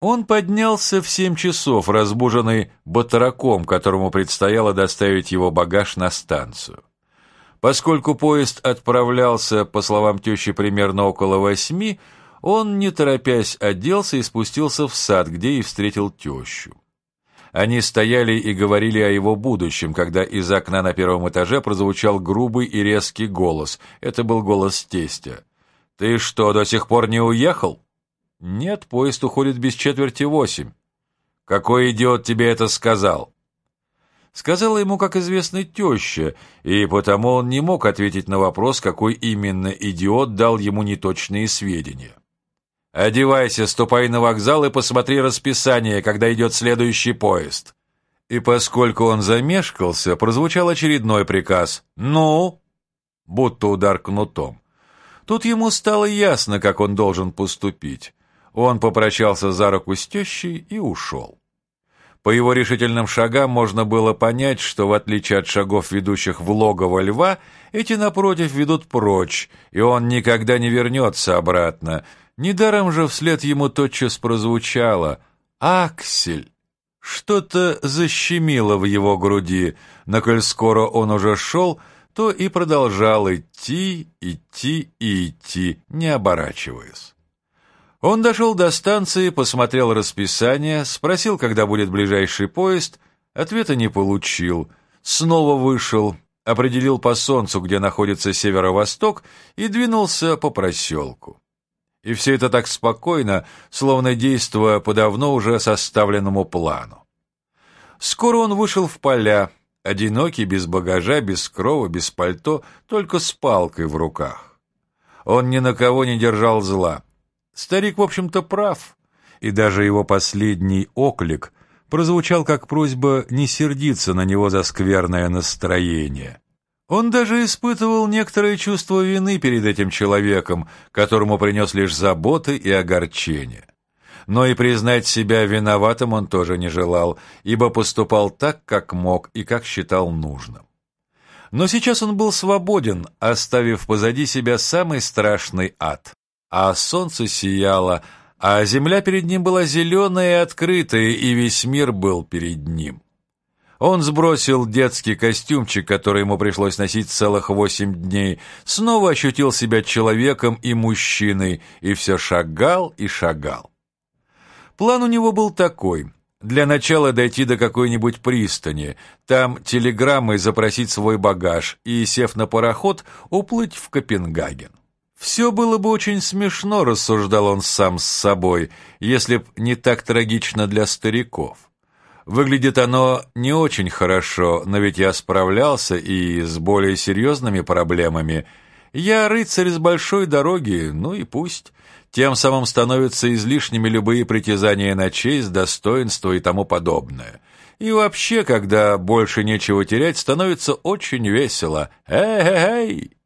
Он поднялся в семь часов, разбуженный батараком, которому предстояло доставить его багаж на станцию. Поскольку поезд отправлялся, по словам тещи, примерно около восьми, он, не торопясь, оделся и спустился в сад, где и встретил тещу. Они стояли и говорили о его будущем, когда из окна на первом этаже прозвучал грубый и резкий голос. Это был голос тестя. «Ты что, до сих пор не уехал?» «Нет, поезд уходит без четверти восемь». «Какой идиот тебе это сказал?» Сказала ему, как известно, теща, и потому он не мог ответить на вопрос, какой именно идиот дал ему неточные сведения. «Одевайся, ступай на вокзал и посмотри расписание, когда идет следующий поезд». И поскольку он замешкался, прозвучал очередной приказ «Ну?» будто удар кнутом. Тут ему стало ясно, как он должен поступить. Он попрощался за руку с тещей и ушел. По его решительным шагам можно было понять, что, в отличие от шагов, ведущих в логово льва, эти, напротив, ведут прочь, и он никогда не вернется обратно. Недаром же вслед ему тотчас прозвучало «Аксель». Что-то защемило в его груди, но коль скоро он уже шел, то и продолжал идти, идти и идти, не оборачиваясь. Он дошел до станции, посмотрел расписание, спросил, когда будет ближайший поезд, ответа не получил. Снова вышел, определил по солнцу, где находится северо-восток, и двинулся по проселку. И все это так спокойно, словно действуя по давно уже составленному плану. Скоро он вышел в поля, одинокий, без багажа, без крова, без пальто, только с палкой в руках. Он ни на кого не держал зла. Старик, в общем-то, прав, и даже его последний оклик прозвучал как просьба не сердиться на него за скверное настроение. Он даже испытывал некоторое чувство вины перед этим человеком, которому принес лишь заботы и огорчения. Но и признать себя виноватым он тоже не желал, ибо поступал так, как мог и как считал нужным. Но сейчас он был свободен, оставив позади себя самый страшный ад а солнце сияло, а земля перед ним была зеленая и открытая, и весь мир был перед ним. Он сбросил детский костюмчик, который ему пришлось носить целых восемь дней, снова ощутил себя человеком и мужчиной, и все шагал и шагал. План у него был такой — для начала дойти до какой-нибудь пристани, там телеграммой запросить свой багаж и, сев на пароход, уплыть в Копенгаген. Все было бы очень смешно, рассуждал он сам с собой, если б не так трагично для стариков. Выглядит оно не очень хорошо, но ведь я справлялся и с более серьезными проблемами. Я рыцарь с большой дороги, ну и пусть. Тем самым становятся излишними любые притязания на честь, достоинство и тому подобное. И вообще, когда больше нечего терять, становится очень весело. Эй-эй-эй!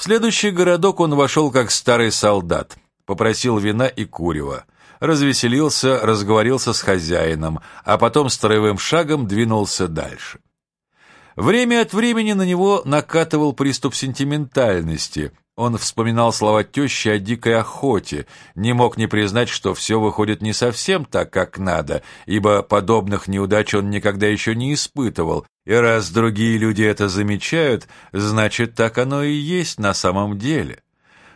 В следующий городок он вошел как старый солдат, попросил вина и курева, развеселился, разговорился с хозяином, а потом строевым шагом двинулся дальше. Время от времени на него накатывал приступ сентиментальности. Он вспоминал слова тещи о дикой охоте, не мог не признать, что все выходит не совсем так, как надо, ибо подобных неудач он никогда еще не испытывал, и раз другие люди это замечают, значит, так оно и есть на самом деле.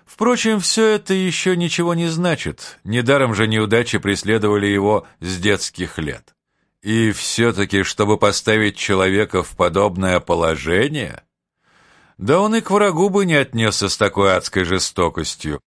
Впрочем, все это еще ничего не значит. Недаром же неудачи преследовали его с детских лет. И все-таки, чтобы поставить человека в подобное положение... Да он и к врагу бы не отнесся с такой адской жестокостью.